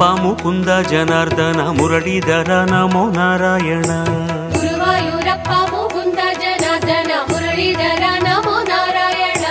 ಗುರುವಾಯೂರಪ್ಪ ಮುಕುಂದ ಜನಾರ್ದನ ಮುರಳೀಧರ ನಮೋ ನಾರಾಯಣ ಗುರುವಾಯೂರಪ್ಪ ಮುಕುಂದ ಜನಾರ್ದನ ಮುರಳೀಧರ ನಮೋ ನಾರಾಯಣ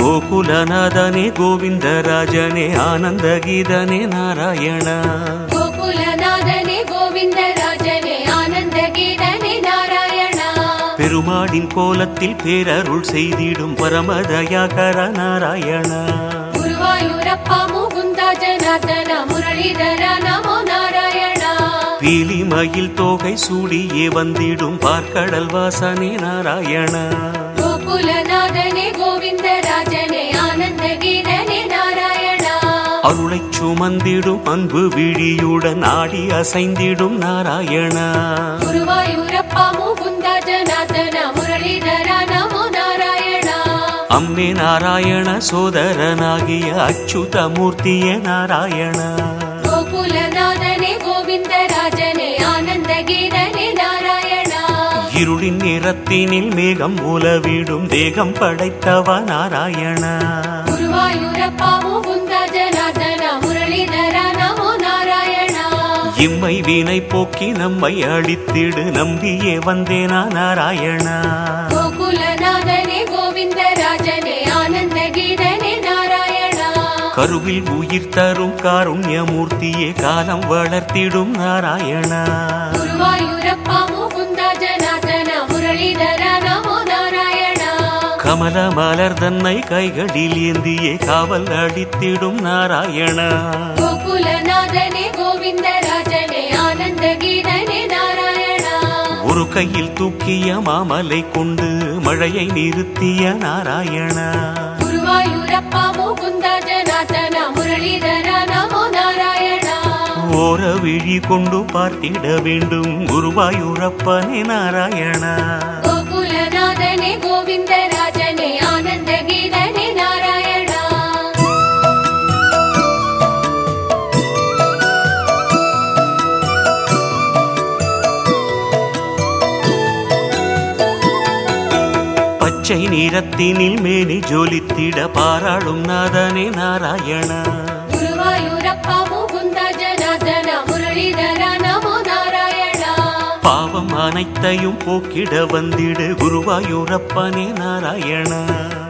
ಗೋಕುಲನಾದನೆ ಗೋವಿಂದ ರಾಜನೇ ಆನಂದ ಗೀದನೆ ನಾರಾಯಣ ಗೋಕುಲನಾದನೆ ಗೋವಿಂದ ರಾಜನೇ ஆனந்த கீதனே நாராயண பெருமாடின் கோலத்தில் பேரருள் செய்திடும் பரமதயாகர நாராயண ಗುರುವಾಯೂರಪ್ಪ ராஜநாதன முரளிதர நமோ நாராயணா. பீலிமயில் தோகை சூடியே வந்திடும் பார்க்கடல் வாசனே நாராயணா. கோகுலநாதனே கோவிந்த ராஜனே ஆனந்த கீதனே நாராயணா. அருளை சுமந்திடும் அன்பு விழியுடன் ஆடி அசைந்திடும் நாராயணா. குருவாயூரப்பா முகுந்த அம்னே நாராயண சோதரனாகிய அச்சுத மூர்த்தியே நாராயண. கோகுலநாதனே கோவிந்தராஜனே ஆனந்த கீதனே நாராயணா. இருளின் நிறத்தினில் மேகம் மூலவிடும் தேகம் படைத்தவ நாராயண. குருவாயூரப்பாவோ குந்தா இம்மை வினை போக்கி நம்மை அழித்திடு நம்பியே வந்தேனா நாராயணா. கருவில் உயிர் தரும் காருண்யமூர்த்தியே காலம் வளர்த்திடும் நாராயணா. கமல மலர் தன்னை கைகளில் ஏந்தியே காவல் அடித்திடும் நாராயணா. ஒரு கையில் தூக்கிய மாமலை கொண்டு மழையை நிறுத்திய நாராயணா. ஓர விழி கொண்டு பார்த்திட வேண்டும் குருவாயூரப்பனே நாராயணா. பச்சை நிறத்தினில் மேனி ஜொலித்திட பாராளும் நாதனே நாராயணா. பாவம் அனைத்தையும் போக்கிட வந்திடு குருவாயூரப்பனே நாராயணா.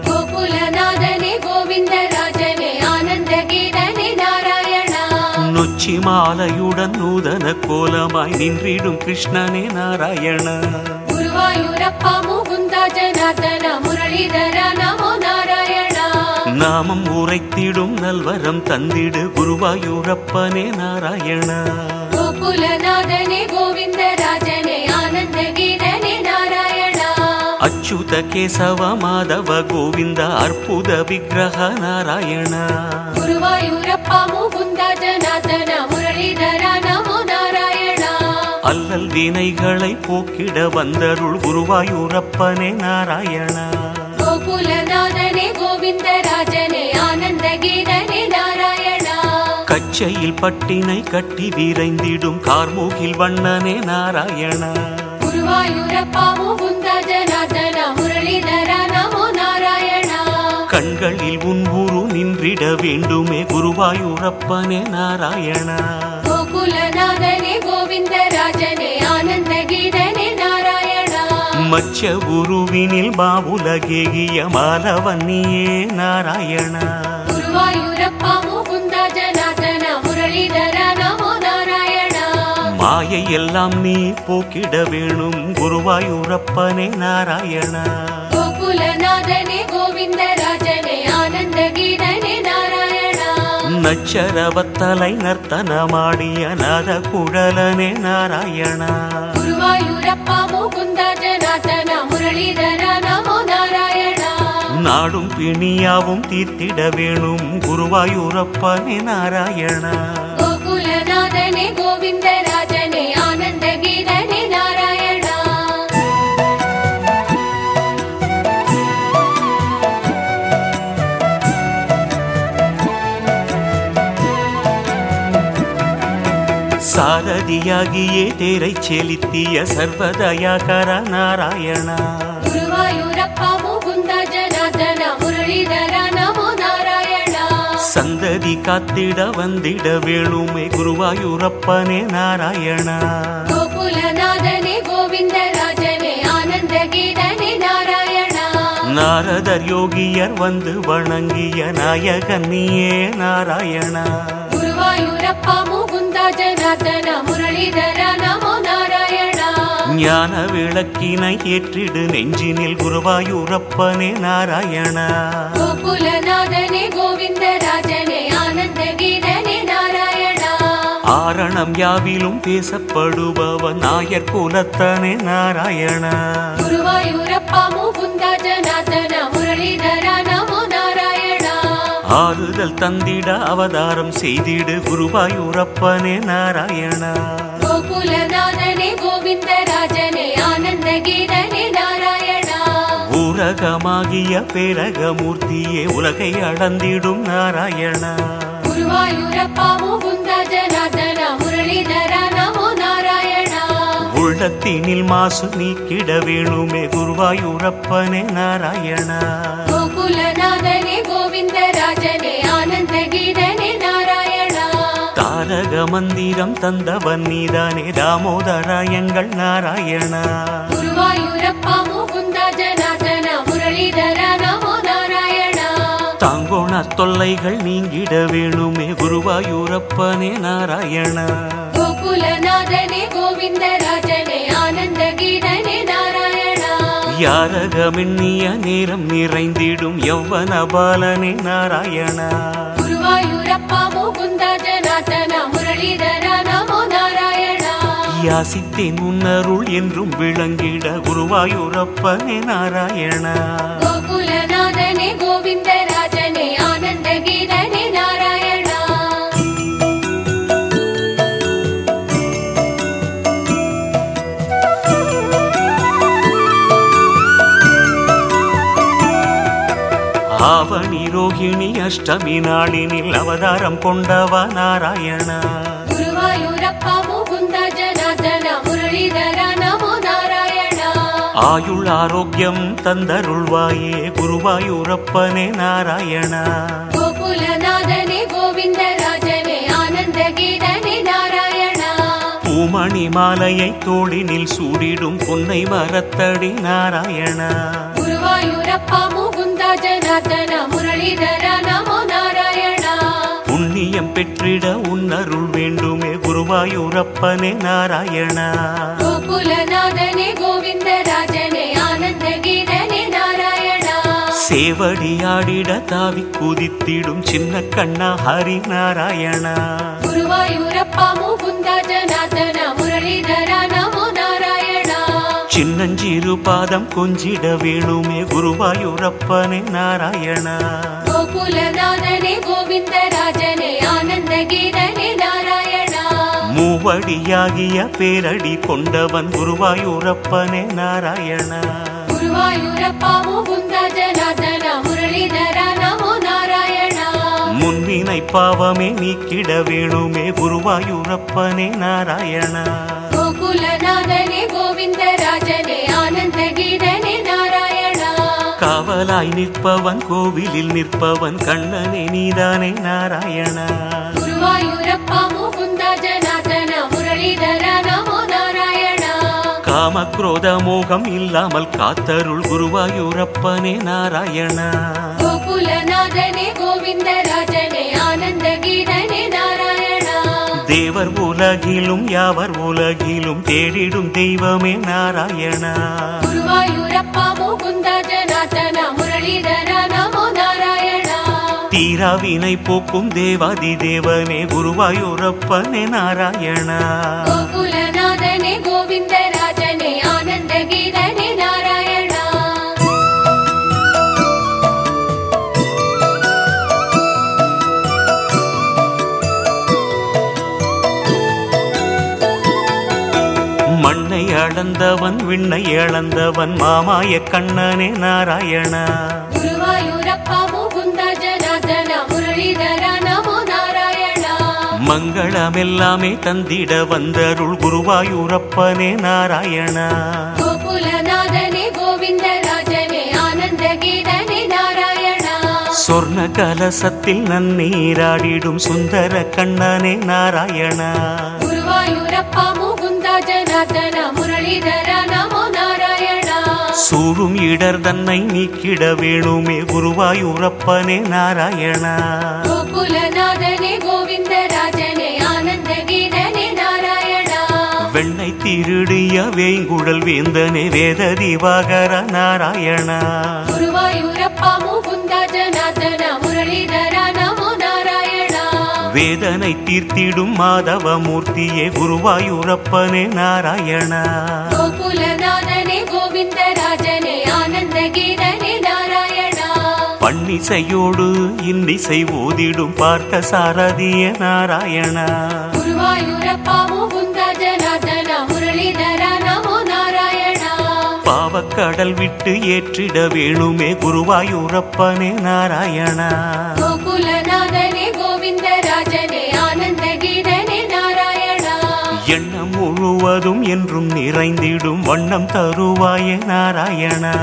கோகுலநாதனே கோவிந்தராஜனே ஆனந்த நொச்சி மாலையுடன் நூதன கோலமாய் நின்றிடும் கிருஷ்ணனே நாராயணா. யூரப்பா முகுந்தா ஜனாதன முரளிதர நமோ நாராயணா. நாமம் உரைத்திடும் நல்வரம் தந்திடு குருவாயூரப்பனே நாராயணா. கோகுலநாதனே கோவிந்த ராஜனே ஆனந்த கீதனே நாராயணா. அச்சுத கேசவ மாதவ கோவிந்த அற்புத விக்கிரக நாராயணா. குருவாயூரப்பா முகுந்தா ஜனாதன முரளிதர அல்லல் வினைகளை போக்கிட வந்தருள் குருவாயூரப்பனே நாராயணா. கோகுலநாதனே கோவிந்தராஜனே ஆனந்த கீதனே நாராயணா. கச்சையில் பட்டினை கட்டி விரைந்திடும் கார்மூகில் வண்ணனே நாராயணா. கண்களில் உன் நின்றிட வேண்டுமே குருவாயூரப்பனே நாராயணா. கோகுலநாதனே மச்ச உருவினில் பாவுலகேகிய மாலவன்னியே மாயை மாயையெல்லாம் நீ போக்கிட வேணும் குருவாயூரப்பனே நாராயணா. கோகுலநாதனே கோவிந்தராஜனே ஆனந்த கீதனே நாராயண. ಗುಣಚರವ ತಲೈ ನರ್ತನ ಮಾಡಿ ಅನಾದ ಕುಡಲನೆ ನಾರಾಯಣ ಗುರುವಾಯೂರಪ್ಪ ಮುಕುಂದ ಜನಾತನ ಮುರಳೀಧರ ನಮೋ ನಾರಾಯಣ நாடும் பிணியாவும் தீர்த்திட வேணும் குருவாயூரப்பனே நாராயணா கோகுலநாதனே கோவிந்தராஜனே பாரதியாகியே தேரை செலுத்திய சர்வதயாகர நாராயணா குருவாயூரப்பா முகுந்த ஜனாதன முரளிதர நமோ நாராயணா சந்ததி காத்திட வந்திட வேணுமே குருவாயூரப்பனே நாராயணா கோகுலநாதனே கோவிந்தராஜனே ஆனந்த கீதனே நாராயணா நாரதர் யோகியர் வந்து வணங்கிய நாயகன் நீயே நாராயணா குருவாயூரப்பா முகு ஜனார்தன முரளிதர நமோ நாராயணா. ஞான விளக்கினை ஏற்றிடு நெஞ்சினில் குருவாயூரப்பனே நாராயணா. கோகுலநாதனே கோவிந்தராஜனே ஆனந்த கீதனே நாராயணா. ஆரணம் யாவிலும் பேசப்படுபவன் நாயர் குலத்தனே நாராயணா. குருவாயூரப்பா முகுந்தா ஜனார்தன முரளிதர நமோ ஆறுதல் தந்திட அவதாரம் செய்திடு குருவாயூரப்பனே நாராயணா. கோகுலநாதனே கோவிந்தராஜனே ஆனந்த கீதனே நாராயணா. ஊரகமாகிய பேரகமூர்த்தியே உலகை அளந்திடும் நாராயணா. குருவாயூரப்பா முகுந்தா ஜனார்தன முரளிதர நமோ நாராயணா. உள்ளத்தினில் மாசு நீக்கிட வேணுமே குருவாயூரப்பனே நாராயணா. தாரக மந்திரம் தந்தவன் நீதானே. தாமோதரா எங்கள் நாராயணா. குருவாயூரப்பா முகுந்தா ஜனார்தன முரளிதர தாங்கோண தொல்லைகள் நீங்கிட வேணுமே. குருவாயூரப்பனே நாராயணா. கோகுலநாதனே கோவிந்தராஜனே ஆனந்த கீதனே நாராயணா யாரகமெண்ணிய நேரம் நிறைந்திடும். யௌவன பாலனே நாராயணா. குருவாயூரப்பா முகுந்தா ஜனார்தன முரளிதர நமோ நாராயணா. யாசித்தேன் உன்னருள் என்றும் விளங்கிட குருவாயூரப்பனே நாராயணா. கோகுலநாதனே கோவிந்தராஜனே ஆனந்த கீதனே நாராயணா. ஆவணி ரோகிணி அஷ்டமி நாளினில் அவதாரம் கொண்டவா நாராயணா. ஆயுள் ஆரோக்கியம் தந்தருள்வாயே குருவாயூரப்பனே நாராயணா. கோகுலநாதனே கோவிந்தராஜனே ஆனந்த கீதனே நாராயணா. பூமணி மாலையை தோளினில் சூடிடும் பொன்னை மரத்தடி நாராயணா. குருவாயூரப்பா ஜனார்தன முரளிதர நமோ நாராயணா. புண்ணியம் பெற்றிட உன்னருள் வேண்டுமே குருவாயூரப்பனே நாராயணா. கோகுலநாதனே கோவிந்தராஜனே ஆனந்த கீதனே நாராயணா. சேவடியாடிட தாவி குதித்திடும் சின்ன கண்ணா ஹரி நாராயணா குருவாயூரப்பா முகுந்தா ஜனார்தன முரளிதர சின்னஞ்சிறு பாதம் கொஞ்சிட வேணுமே குருவாயூரப்பனே நாராயணா. கோகுலநாதனே கோவிந்தராஜனே ஆனந்த கீதனே நாராயணா. மூவடியாகிய பேரடி கொண்டவன் குருவாயூரப்பனே நாராயணா. குருவாயூரப்பா முகுந்தா ஜனார்தன முரளிதர நமோ நாராயணா. முன்வினை பாவமே நீக்கிட வேணுமே குருவாயூரப்பனே நாராயணா. கோகுலநாதனே கோவிந்தராஜனே ஆனந்த கீதனே நாராயணா. காவலாய் நிற்பவன் கோவிலில் நிற்பவன் கண்ணனே நீதானே நாராயணா. குருவாயூரப்பா முகுந்தா ஜனார்தன முரளிதர நமோ நாராயணா. காமக்ரோத மோகம் இல்லாமல் காத்தருள் குருவாயூரப்பனே நாராயணா. கோகுலநாதனே கோவிந்தராஜனே ஆனந்த கீதனே நாராயணா தேவர் உலகிலும் யாவர் உலகிலும் தேடிடும் தெய்வமே நாராயணா. தீராவினை போக்கும் தேவாதி தேவனே குருவாயூரப்பனே நாராயணா. கோகுலநாதனே கோவிந்தராஜனே அளந்தவன் விண்ணை இழந்தவன் மாமாய கண்ணனே நாராயணா. குருவாயூரப்பா முகுந்த ஜனாதன முரளிதர நமோ நாராயணா. மங்களமெல்லாமே தந்திட வந்தருள் குருவாயூரப்பனே நாராயணா. கோகுலநாதனே கோவிந்தராஜனே ஆனந்த கீதனே நாராயணா. சொர்ண கலசத்தில் நன்னீராடிடும் சுந்தர கண்ணனே நாராயணா. குருவாயூரப்பா முகுந்த ராஜநாதன முரளிதர நமோ நாராயணா. சூழும் இடர் தன்னை நீக்கிட வேணுமே குருவாயூரப்பனே நாராயணா. கோகுலநாதனே கோவிந்த ராஜனே ஆனந்த கீதனே நாராயணா. வெண்ணை திருடிய வேங்குழல் வேந்தனே வேத திவாகர நாராயணா. குருவாயூரப்பா வேதனை தீர்த்திடும் மாதவ மூர்த்தியே குருவாயூரப்பனே நாராயணா. கோகுலநாதனே கோவிந்தராஜனே ஆனந்த கீதனே நாராயணா. பன்னிசையோடு இன்னிசை ஓதிடும் பார்த்த சாரதிய நாராயணா குருவாயூரப்பாவும் கடல் விட்டு ஏற்றிட வேணுமே குருவாயூரப்பனே நாராயணா. கோகுலநாதனே கோவிந்தராஜனே ஆனந்த கீதனே நாராயணா. எண்ணம் முழுவதும் என்றும் நிறைந்திடும் வண்ணம் தருவாயே நாராயணா.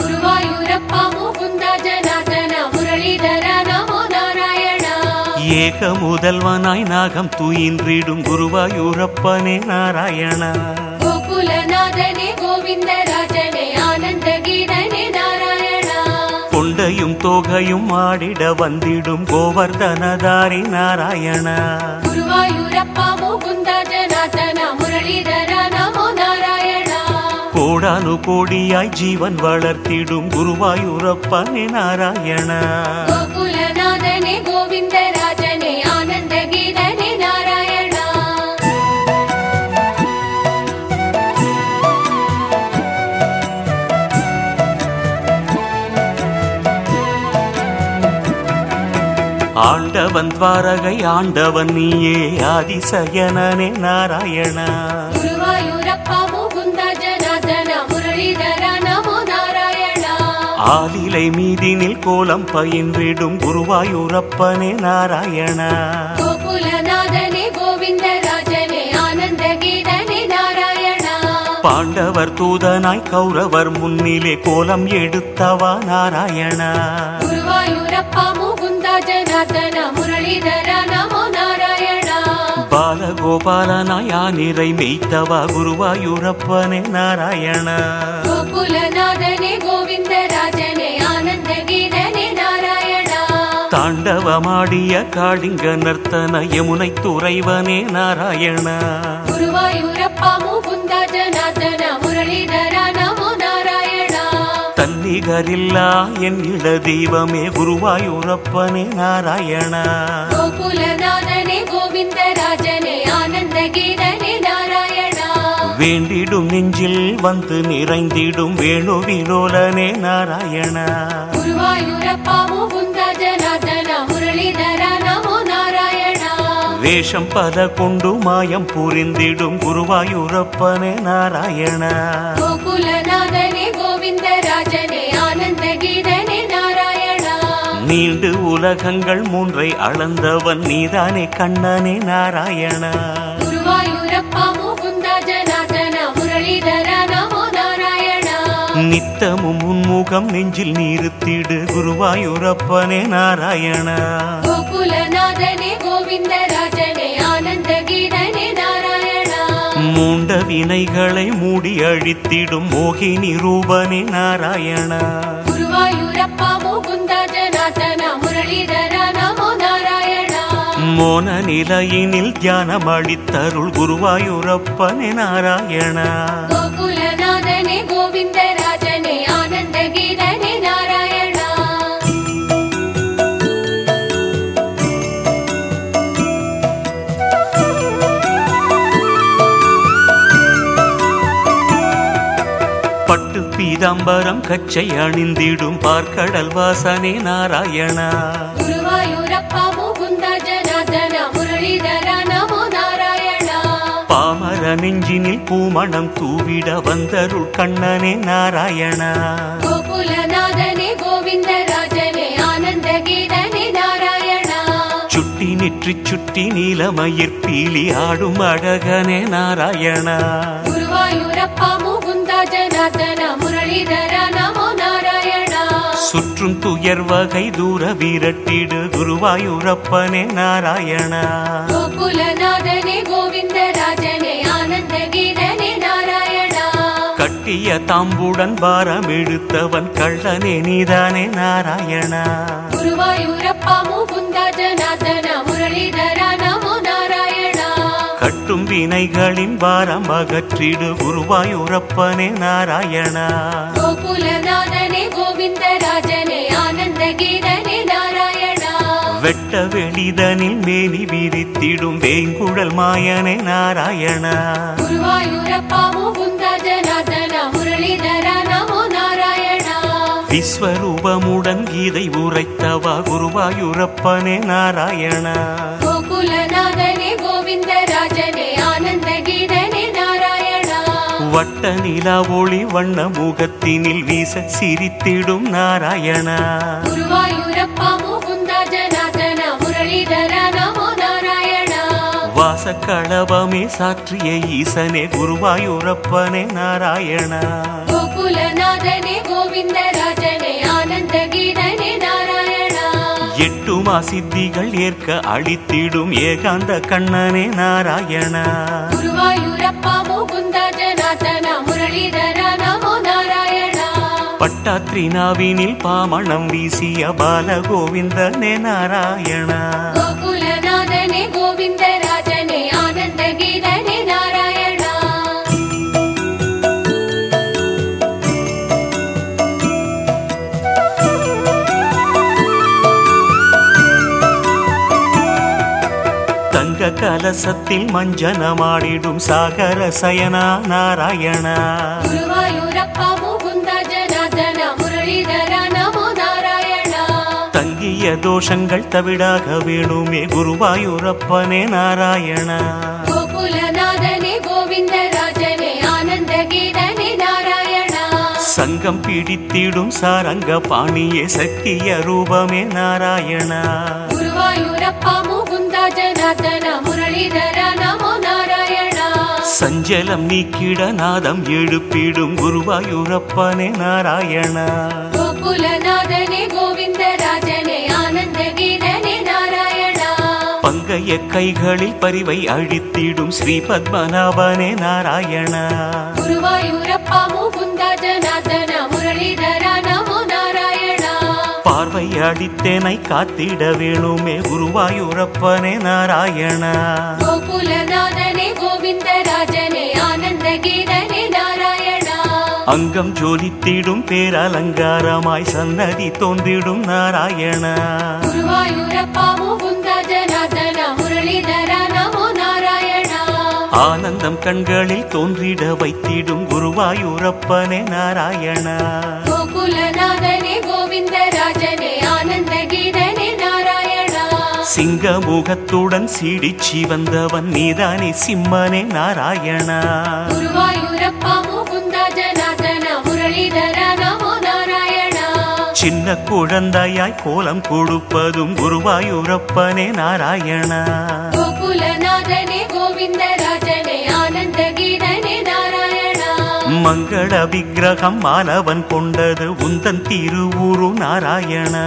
குருவாயூரப்பா முகுந்தா ஜனாதனா முரளிதரா நமோ நாராயணா. ஏக முதல்வனாய் நாகம் துயின்றிடும் குருவாயூரப்பனே நாராயணா. கோகுலநாதனே கோவிந்தரா தொகையும் ஆடிட வந்திடும் கோவர்தனதாரி நாராயணா. குருவாயூரப்பா முகுந்த ஜனாதன முரளிதர நமோ நாராயணா. கோடானு கோடியாய் ஜீவன் வளர்த்திடும் குருவாயூரப்பனே நாராயணா. கோவிந்தரா ஆண்டவன் துவாரகை ஆண்டவன் நீயே ஆதிசயனே நாராயணா. ஆலிலை மீதினில் கோலம் பயின்றிடும் குருவாயூரப்பனே நாராயணா. கோகுலநாதனே கோவிந்தராஜனே ஆனந்த கீதனே நாராயணா. பாண்டவர் தூதனாய் கௌரவர் முன்னிலே கோலம் எடுத்தவா நாராயணா. குருவாயூரப்பா ராஜநாதன முரளிதர நமோ நாராயணா. பாலகோபாலனாயா நிறை மெய்த்தவா குருவாயூரப்பனே நாராயண. கோகுலநாதனே கோவிந்தராஜனே ஆனந்த கீதனே நாராயணா. தாண்டவமாடிய காளிங்க நர்த்தன யமுனை துறைவனே நாராயண. குருவாயூரப்பா முகுந்தா முரளிதர நிகரில்லா என் இட தெய்வமே குருவாயூரப்பனே நாராயணா. கோகுலநாதனே கோவிந்தராஜனே ஆனந்த கீதனே நாராயணா. வேண்டிடும் நெஞ்சில் வந்து நிறைந்திடும் வேணு வினோலனே நாராயணா. குருவாயூரப்பாவும் வேஷம் பல கொண்டு மாயம் புரிந்திடும் குருவாயூரப்பனே நாராயணா. கோவிந்த ராஜனே ஆனந்த கீதனே நாராயணா. நீண்டு உலகங்கள் மூன்றை அளந்தவன் நீதானே கண்ணனே நாராயணா. குருவாயூரப்பா முகுந்தா ஜனாதன முரளிதரா நமோ நாராயணா. நித்தமும் உன்முகம் நெஞ்சில் நீருத்திடு குருவாயூரப்பனே நாராயணா. கோகுலநாதனே மூண்ட வினைகளை மூடி அழித்திடும் மோகினி ரூபனே நாராயணா. குருவாயூரப்பா முகுந்தா ஜனாதனா முரளிதரா மோன நிலையினில் தியானம் அளித்தருள் குருவாயூரப்பனே நாராயணா. கோகுலநாதனே கோவிந்தராஜ பீதாம்பரம் கச்சை அணிந்திடும் பார்க்கடல் வாசனே நாராயணா. பாமர நெஞ்சினில் பூமணம் தூவிட வந்தருள் கண்ணனே நாராயணா. கோகுலநாதனே கோவிந்தராஜனே ஆனந்த கீதனே நாராயணா. சுட்டி நெற்றி சுட்டி நீலமயிர் பீலி ஆடும் அழகனே நாராயணா. குருவாயூரப்பா முகுந்தா ஜனாதன முரளிதர நமோ நாராயணா. சுற்றும் துயர் வகை தூர விரட்டிடு குருவாயூரப்பனே நாராயணா. கோகுலநாதனே கோவிந்தராஜனே ஆனந்த கீதனே நாராயணா. கட்டிய தாம்புடன் பாரம் எடுத்தவன் கள்ளனே நீதானே நாராயணா. குருவாயூரப்பா முகுந்தாஜன வினைகளின் பாரம் அகற்றிடு குருவாயூரப்பனே நாராயணா. கோகுலநாதனே கோவிந்தராஜனே ஆனந்த கீதனே நாராயணா. வெட்ட வெளிதனில் மேனி விரித்திடும் வேங்குழல் மாயனே நாராயணா. குருவாயூரப்பா முகுந்தா ஜனார்தன முரளிதரா நமோ நாராயணா. விஸ்வரூபமுடன் கீதை உரைத்தவா குருவாயூரப்பனே நாராயணா. கோகுலநாதனே கோவிந்தராஜனே வட்ட நிலா ஒளி வண்ண முகத்தினில் வீச சிரித்திடும் நாராயணா. வாசக்களவமே சாற்றிய ஈசனே குருவாயூரப்பனே நாராயணா. கோகுலநாதனே கோவிந்தராஜனே ஆனந்த நாராயணா எட்டுமா சித்திகள் ஏற்க அளித்திடும் ஏகாந்த கண்ணனே நாராயணா. குருவாயூரப்பா முகுந்தா ஜனார்தன முரளிதரா நமோ நாராயணா. பட்டாத்ரினாவினில் பாமணம் வீசிய பாலகோவிந்தனே நாராயணா. கோகுலநாதனே கோவிந்தராஜனே கலசத்தில் மஞ்சனமாடிடும் சாகர சயனா நாராயணா. தங்கிய தோஷங்கள் தவிடாக வேணுமே குருவாயூரப்பனே நாராயணா. சங்கம் பிடித்திடும் சாரங்க பாணியே சக்திய ரூபமே நாராயணா. முரளிதரா நமோ நாராயணா. சஞ்சலம் நீக்கிட நாதம் எழுப்பிடும் குருவாயூரப்பனே நாராயணா. கோகுலநாதனே கோவிந்தராஜனே ஆனந்த கீதனே நாராயணா. பங்கைய கைகளில் பரிவை அழித்திடும் ஸ்ரீ பத்மநாபனே நாராயணா. குருவாயூரப்பா முகுந்தா முரளிதரா நமோ பார்வை அடித்தேனை காத்திட வேணுமே குருவாயூரப்பனே நாராயணா. கோகுலநாதனே கோவிந்தராஜனே ஆனந்த கீதனே நாராயணா. அங்கம் ஜோலித்திடும் பேரலங்காரமாய் சன்னதி தோன்றிடும் நாராயணா. குருவாயூரப்பா முகுந்தா ஜனார்தன முரளிதரா நமோ நாராயணா. ஆனந்தம் கண்களில் தோன்றிட வைத்திடும் குருவாயூரப்பனே நாராயணா. கோகுலநாதனே கோவிந்தராஜனே ஆனந்த கீதனே நாராயணா. சிங்க முகத்துடன் சீடிச்சி வந்தவன் நீதானே சிம்மனே நாராயணா. சின்ன குழந்தையாய் கோலம் கொடுப்பதும் குருவாயூரப்பனே நாராயணா. கோகுலநாதனே கோவிந்தராஜனே ஆனந்த கீதனே நாராயணா மங்கள விக்கிரகம் மாணவன் கொண்டது உந்தன் திருவுரு நாராயணா.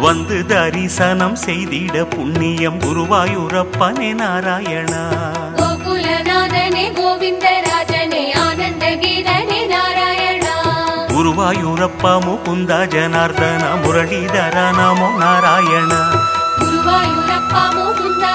வந்து தரிசனம் செய்திட புண்ணியம் குருவாயூரப்பனே நாராயணா. கோகுலநாதனே கோவிந்தராஜனே ஆனந்த கீதனே நாராயணா. குருவாயூரப்ப முகுந்த ஜனார்தன முரளிதர நமோ நாராயண. குருவாயூரப்பா முகுந்தா